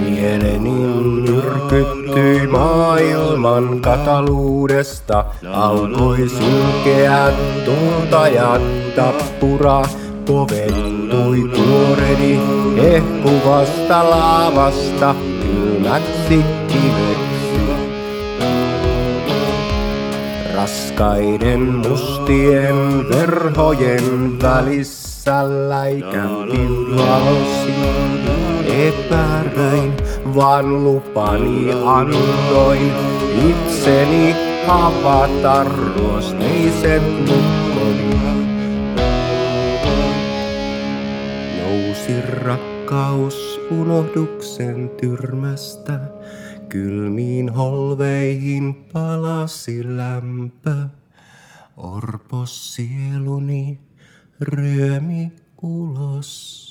Mieleni nyrkyttyi maailman kataluudesta, alkoi sulkea tuntajan tappura, kovettui tuoreni ehkuvasta laavasta kylmäksi kiveksi. Raskaiden mustien verhojen välissä läikähti valosi. Epäröin, vaan lupani annoin itseni avata ruosteisen lukkoni. Nousi rakkaus unohduksen tyrmästä, kylmiin holveihin palasi lämpö. Orpo sieluni ryömi ulos.